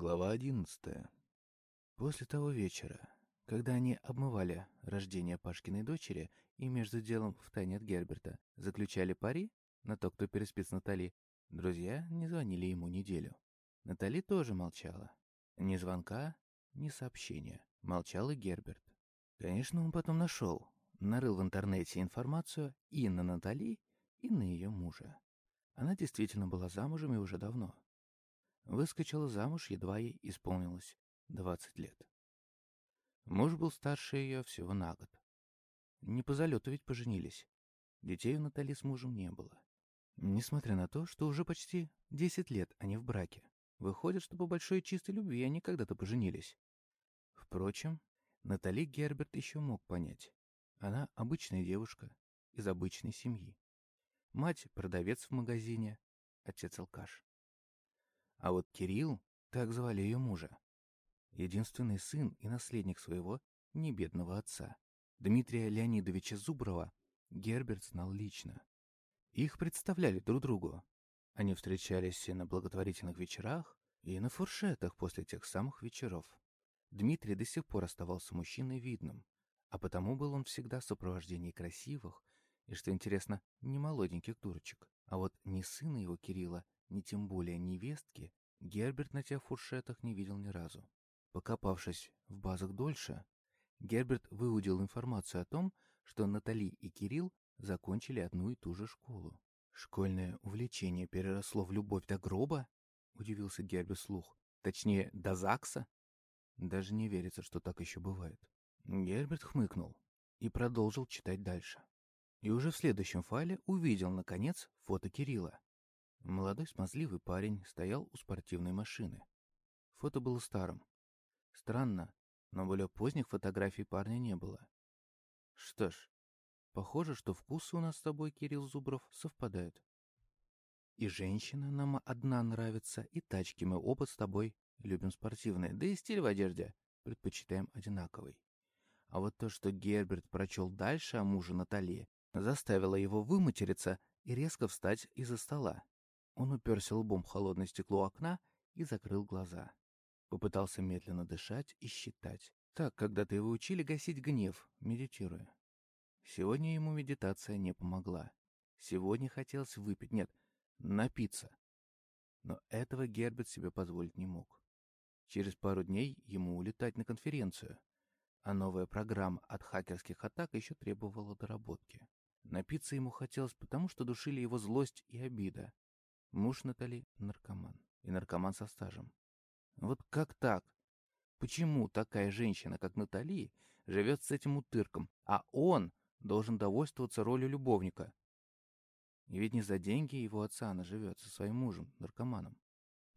Глава одиннадцатая. После того вечера, когда они обмывали рождение Пашкиной дочери и между делом втайне от Герберта заключали пари на то, кто переспит с Натали, друзья не звонили ему неделю. Натали тоже молчала. Ни звонка, ни сообщения. Молчал и Герберт. Конечно, он потом нашел, нарыл в интернете информацию и на Натали, и на ее мужа. Она действительно была замужем и уже давно. Выскочила замуж, едва ей исполнилось 20 лет. Муж был старше ее всего на год. Не по залету ведь поженились. Детей у Натали с мужем не было. Несмотря на то, что уже почти 10 лет они в браке. Выходит, что по большой чистой любви они когда-то поженились. Впрочем, Натали Герберт еще мог понять. Она обычная девушка из обычной семьи. Мать — продавец в магазине, отец — алкаш. А вот Кирилл, так звали ее мужа, единственный сын и наследник своего небедного отца, Дмитрия Леонидовича Зуброва, Герберт знал лично. Их представляли друг другу. Они встречались и на благотворительных вечерах, и на фуршетах после тех самых вечеров. Дмитрий до сих пор оставался мужчиной видным, а потому был он всегда в сопровождении красивых и, что интересно, не молоденьких дурочек. А вот ни сына его Кирилла, ни тем более невестки Герберт на тех фуршетах не видел ни разу. Покопавшись в базах дольше, Герберт выудил информацию о том, что Натали и Кирилл закончили одну и ту же школу. «Школьное увлечение переросло в любовь до гроба?» — удивился Герберт слух. «Точнее, до ЗАГСа?» Даже не верится, что так еще бывает. Герберт хмыкнул и продолжил читать дальше. И уже в следующем файле увидел, наконец, фото Кирилла. Молодой смазливый парень стоял у спортивной машины. Фото было старым. Странно, но более поздних фотографий парня не было. Что ж, похоже, что вкусы у нас с тобой, Кирилл Зубров, совпадают. И женщина нам одна нравится, и тачки мы оба с тобой любим спортивные, да и стиль в одежде предпочитаем одинаковый. А вот то, что Герберт прочел дальше о муже Натали, заставило его выматериться и резко встать из-за стола. Он уперся лбом в холодное стекло окна и закрыл глаза. Попытался медленно дышать и считать. Так, когда-то его учили гасить гнев, медитируя. Сегодня ему медитация не помогла. Сегодня хотелось выпить, нет, напиться. Но этого Герберт себе позволить не мог. Через пару дней ему улетать на конференцию, а новая программа от хакерских атак еще требовала доработки. Напиться ему хотелось потому, что душили его злость и обида. Муж Натали — наркоман. И наркоман со стажем. Вот как так? Почему такая женщина, как Натали, живет с этим утырком, а он должен довольствоваться ролью любовника? И ведь не за деньги его отца она живет со своим мужем, наркоманом.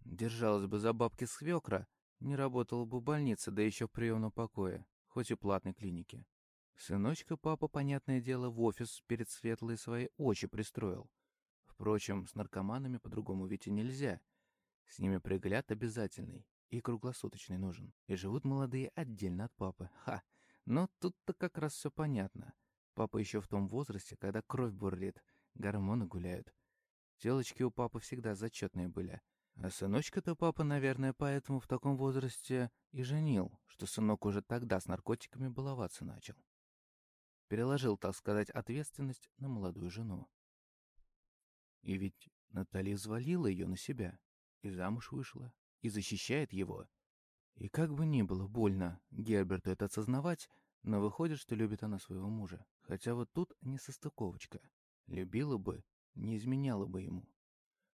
Держалась бы за бабки свекра, не работала бы в больнице, да еще в приемном покое, хоть и платной клинике. Сыночка папа, понятное дело, в офис перед светлой свои очи пристроил. Впрочем, с наркоманами по-другому ведь и нельзя. С ними пригляд обязательный и круглосуточный нужен. И живут молодые отдельно от папы. Ха! Но тут-то как раз все понятно. Папа еще в том возрасте, когда кровь бурлит, гормоны гуляют. Телочки у папы всегда зачетные были. А сыночка-то папа, наверное, поэтому в таком возрасте и женил, что сынок уже тогда с наркотиками баловаться начал. Переложил, так сказать, ответственность на молодую жену. И ведь Наталья взвалила ее на себя, и замуж вышла, и защищает его. И как бы ни было больно Герберту это осознавать, но выходит, что любит она своего мужа. Хотя вот тут не состыковочка. Любила бы, не изменяла бы ему.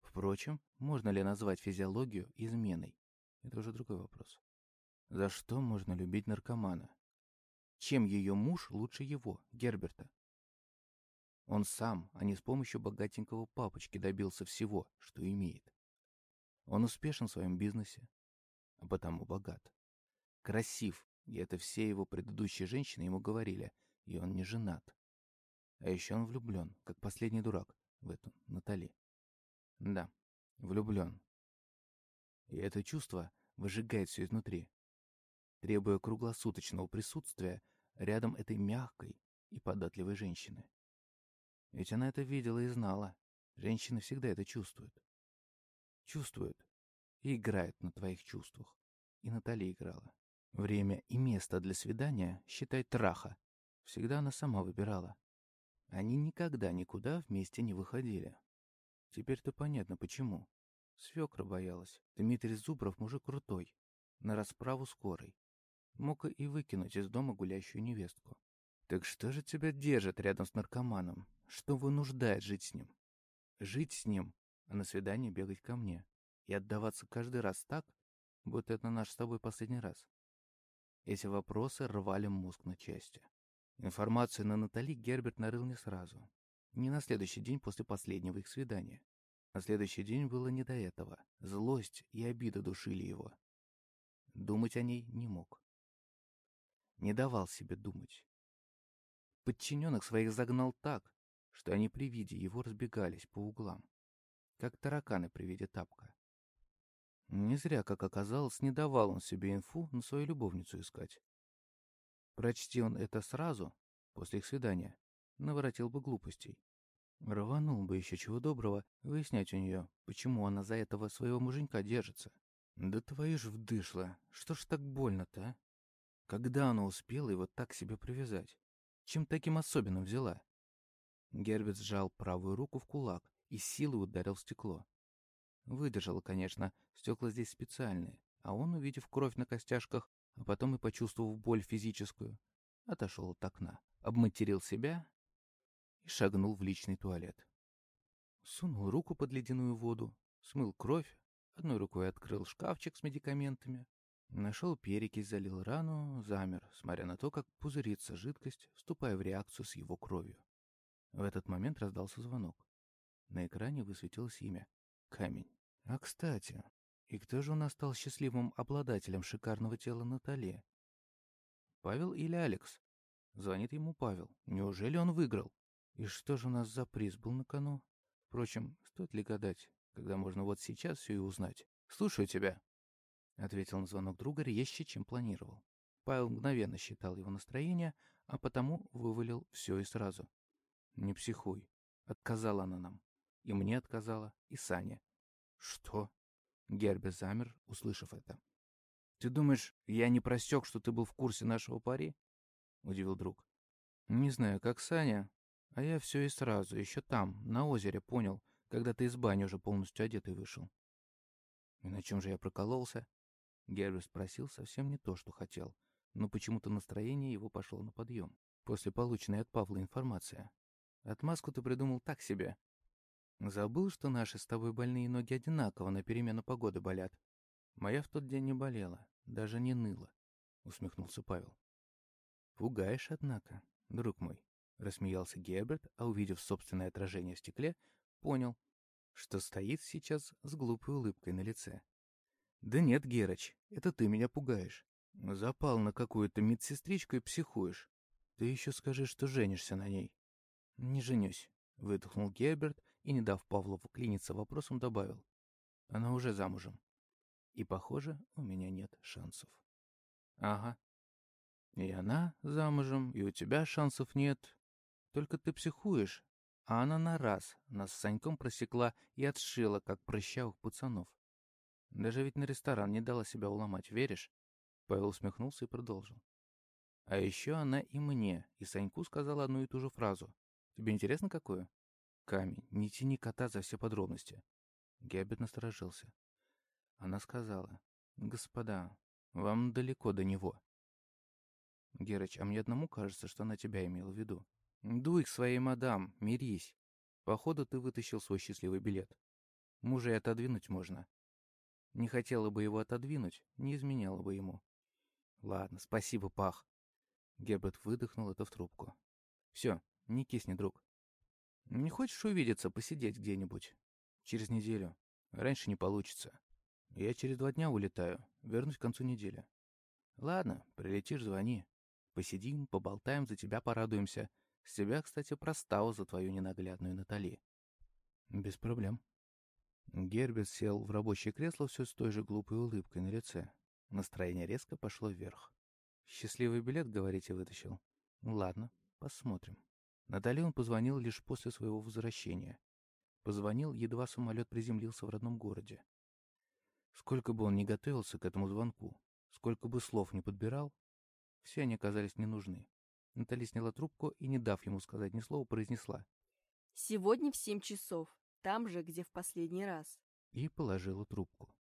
Впрочем, можно ли назвать физиологию изменой? Это уже другой вопрос. За что можно любить наркомана? Чем ее муж лучше его, Герберта? Он сам, а не с помощью богатенького папочки добился всего, что имеет. Он успешен в своем бизнесе, а потому богат. Красив, и это все его предыдущие женщины ему говорили, и он не женат. А еще он влюблен, как последний дурак в эту Натали. Да, влюблен. И это чувство выжигает все изнутри, требуя круглосуточного присутствия рядом этой мягкой и податливой женщины. Ведь она это видела и знала. Женщины всегда это чувствуют. Чувствуют. и играет на твоих чувствах. И Натали играла. Время и место для свидания, считай, траха. Всегда она сама выбирала. Они никогда никуда вместе не выходили. Теперь-то понятно, почему. Свекра боялась. Дмитрий Зубров мужик крутой. На расправу скорой. Мог и выкинуть из дома гулящую невестку. Так что же тебя держит рядом с наркоманом? Что вынуждает жить с ним? Жить с ним, а на свидание бегать ко мне. И отдаваться каждый раз так, будто это наш с тобой последний раз. Эти вопросы рвали мозг на части. Информацию на Натали Герберт нарыл не сразу. Не на следующий день после последнего их свидания. На следующий день было не до этого. Злость и обида душили его. Думать о ней не мог. Не давал себе думать. Подчиненных своих загнал так, что они при виде его разбегались по углам, как тараканы при виде тапка. Не зря, как оказалось, не давал он себе инфу на свою любовницу искать. Прочти он это сразу, после их свидания, наворотил бы глупостей. Рванул бы еще чего доброго выяснять у нее, почему она за этого своего муженька держится. Да твою ж вдышло, что ж так больно-то, а? Когда она успела его так себе привязать? Чем таким особенным взяла? Герберт сжал правую руку в кулак и силой ударил в стекло. Выдержала, конечно, стекла здесь специальные, а он, увидев кровь на костяшках, а потом и почувствовав боль физическую, отошел от окна, обматерил себя и шагнул в личный туалет. Сунул руку под ледяную воду, смыл кровь, одной рукой открыл шкафчик с медикаментами, нашел перекись, залил рану, замер, смотря на то, как пузырится жидкость, вступая в реакцию с его кровью. В этот момент раздался звонок. На экране высветилось имя — Камень. А кстати, и кто же у нас стал счастливым обладателем шикарного тела Натали? Павел или Алекс? Звонит ему Павел. Неужели он выиграл? И что же у нас за приз был на кону? Впрочем, стоит ли гадать, когда можно вот сейчас все и узнать? «Слушаю тебя», — ответил на звонок друга резче, чем планировал. Павел мгновенно считал его настроение, а потому вывалил все и сразу. «Не психуй. Отказала она нам. И мне отказала, и Сане». «Что?» Гербе замер, услышав это. «Ты думаешь, я не просек, что ты был в курсе нашего пари?» — удивил друг. «Не знаю, как Саня, а я все и сразу, еще там, на озере, понял, когда ты из бани уже полностью одетый вышел. И на чем же я прокололся? Гербер спросил совсем не то, что хотел, но почему-то настроение его пошло на подъем. После полученной от Павла информации. Отмазку ты придумал так себе. Забыл, что наши с тобой больные ноги одинаково на перемену погоды болят. Моя в тот день не болела, даже не ныла, усмехнулся Павел. Пугаешь, однако, друг мой. Рассмеялся Герберт, а увидев собственное отражение в стекле, понял, что стоит сейчас с глупой улыбкой на лице. «Да нет, Герыч, это ты меня пугаешь. Запал на какую-то медсестричку и психуешь. Ты еще скажи, что женишься на ней». «Не женюсь», — выдохнул Герберт и, не дав Павлову клиниться вопросом, добавил. «Она уже замужем. И, похоже, у меня нет шансов». «Ага. И она замужем, и у тебя шансов нет. Только ты психуешь, а она на раз нас с Саньком просекла и отшила, как прыщавых пацанов. Даже ведь на ресторан не дала себя уломать, веришь? Павел усмехнулся и продолжил. А еще она и мне, и Саньку сказала одну и ту же фразу. Тебе интересно, какую? Камень, не тяни кота за все подробности. Герберт насторожился. Она сказала. Господа, вам далеко до него. Герыч, а мне одному кажется, что она тебя имела в виду. «Дуй к своей мадам, мирись. Походу, ты вытащил свой счастливый билет. Мужа и отодвинуть можно. Не хотела бы его отодвинуть, не изменяла бы ему. Ладно, спасибо, Пах». Герберт выдохнул это в трубку. «Все, не кисни, друг. Не хочешь увидеться, посидеть где-нибудь? Через неделю. Раньше не получится. Я через два дня улетаю, вернусь к концу недели. Ладно, прилетишь, звони. Посидим, поболтаем, за тебя порадуемся. С тебя, кстати, простава за твою ненаглядную Натали. Без проблем. Герберт сел в рабочее кресло все с той же глупой улыбкой на лице. Настроение резко пошло вверх. Счастливый билет, говорите, вытащил? Ладно, посмотрим. Натали он позвонил лишь после своего возвращения. Позвонил, едва самолет приземлился в родном городе. Сколько бы он ни готовился к этому звонку, сколько бы слов ни подбирал, все они оказались не нужны. Натали сняла трубку и, не дав ему сказать ни слова, произнесла. «Сегодня в семь часов, там же, где в последний раз». И положила трубку.